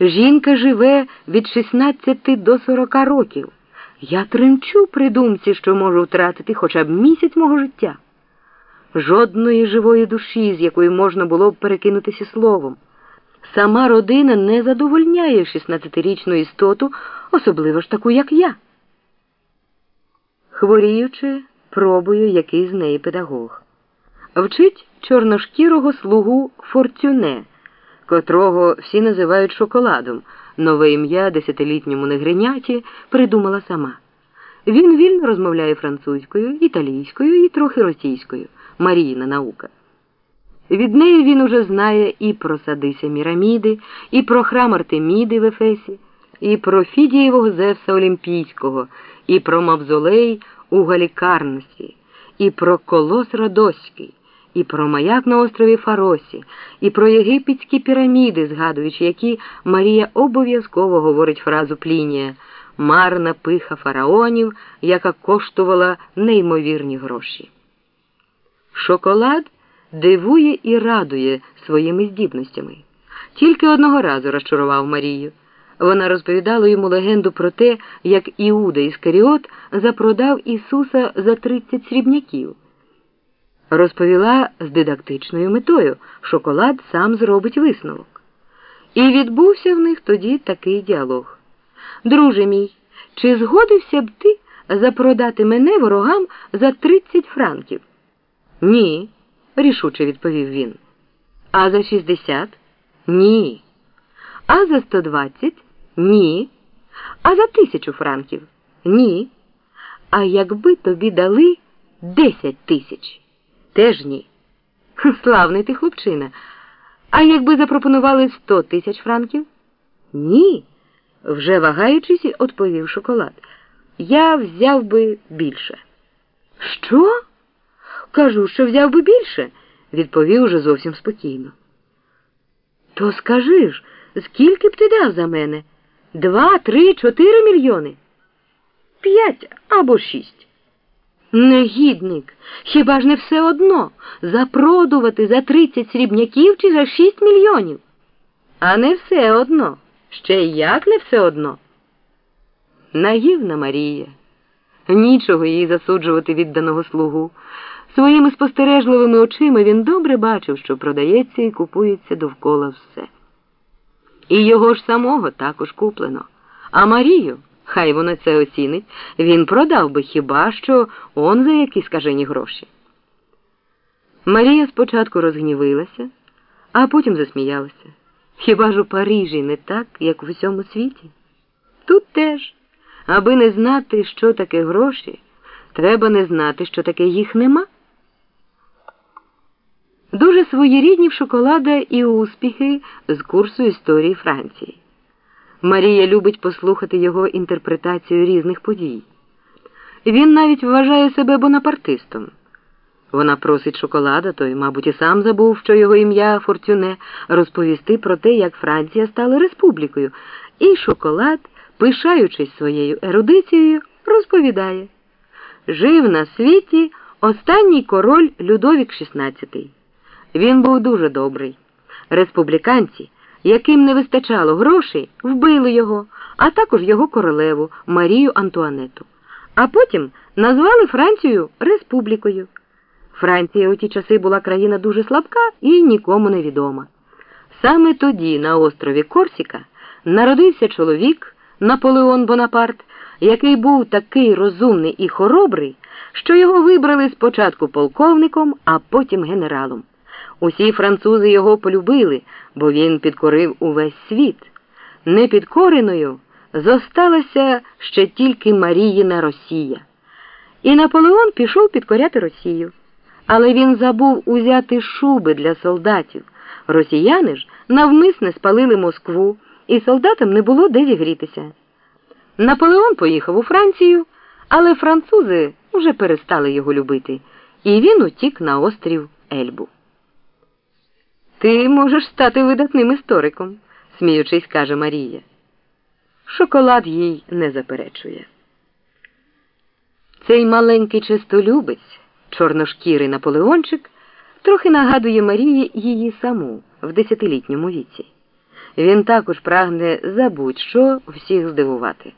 Жінка живе від 16 до 40 років. Я тремчу при думці, що можу втратити хоча б місяць мого життя. Жодної живої душі, з якою можна було б перекинутися словом. Сама родина не задовольняє 16-річну істоту, особливо ж таку, як я. Хворіючи, пробую, який з неї педагог. Вчить чорношкірого слугу Фортюне, котрого всі називають шоколадом. Нове ім'я десятилітньому негриняті придумала сама. Він вільно розмовляє французькою, італійською і трохи російською. Маріїна наука. Від неї він уже знає і про Садися Міраміди, і про храм Артеміди в Ефесі, і про Фідієвого Зевса Олімпійського, і про Мавзолей у Галікарнесі, і про Колос Родоський, і про маяк на острові Фаросі, і про єгипетські піраміди, згадуючи, які Марія обов'язково говорить фразу Плінія марна пиха фараонів, яка коштувала неймовірні гроші. Шоколад дивує і радує своїми здібностями. Тільки одного разу розчарував Марію. Вона розповідала йому легенду про те, як Іуда Іскаріот запродав Ісуса за 30 срібняків. Розповіла з дидактичною метою шоколад сам зробить висновок. І відбувся в них тоді такий діалог. Друже мій, чи згодився б ти запродати мене ворогам за 30 франків? Ні, рішуче відповів він. А за 60? Ні. А за 120? Ні. А за тисячу франків? Ні. А якби тобі дали 10 тисяч? Теж ні. Славний ти хлопчина. А якби запропонували 100 тисяч франків? Ні. Вже вагаючись, відповів шоколад. Я взяв би більше. Що? Кажу, що взяв би більше, відповів уже зовсім спокійно. То скажи ж, скільки б ти дав за мене? Два, три, чотири мільйони? П'ять або шість. Негідник, хіба ж не все одно запродувати за тридцять срібняків чи за шість мільйонів? А не все одно. Ще як не все одно. Наївна Марія. Нічого їй засуджувати відданого слугу. Своїми спостережливими очима він добре бачив, що продається і купується довкола все. І його ж самого також куплено. А Марію, хай вона це оцінить, він продав би хіба що он за які скажені гроші. Марія спочатку розгнівилася, а потім засміялася. Хіба ж у Парижі не так, як в усьому світі? Тут теж, аби не знати, що таке гроші, треба не знати, що таке їх нема. Дуже своєрідні в шоколада і успіхи з курсу історії Франції. Марія любить послухати його інтерпретацію різних подій. Він навіть вважає себе бонапартистом. Вона просить шоколада, той, мабуть, і сам забув, що його ім'я Фортюне, розповісти про те, як Франція стала республікою, і шоколад, пишаючись своєю ерудицією, розповідає Жив на світі останній король Людовік XVI. Він був дуже добрий. Республіканці, яким не вистачало грошей, вбили його, а також його королеву Марію Антуанету. А потім назвали Францію республікою. Франція у ті часи була країна дуже слабка і нікому не відома. Саме тоді на острові Корсіка народився чоловік Наполеон Бонапарт, який був такий розумний і хоробрий, що його вибрали спочатку полковником, а потім генералом. Усі французи його полюбили, бо він підкорив увесь світ. Непідкореною зосталася ще тільки Маріїна Росія. І Наполеон пішов підкоряти Росію. Але він забув узяти шуби для солдатів. Росіяни ж навмисне спалили Москву, і солдатам не було де зігрітися. Наполеон поїхав у Францію, але французи вже перестали його любити, і він утік на острів Ельбу. Ти можеш стати видатним істориком, сміючись, каже Марія. Шоколад їй не заперечує. Цей маленький чистолюбець чорношкірий Наполеончик трохи нагадує Марії її саму в десятилітньому віці. Він також прагне за будь-що всіх здивувати.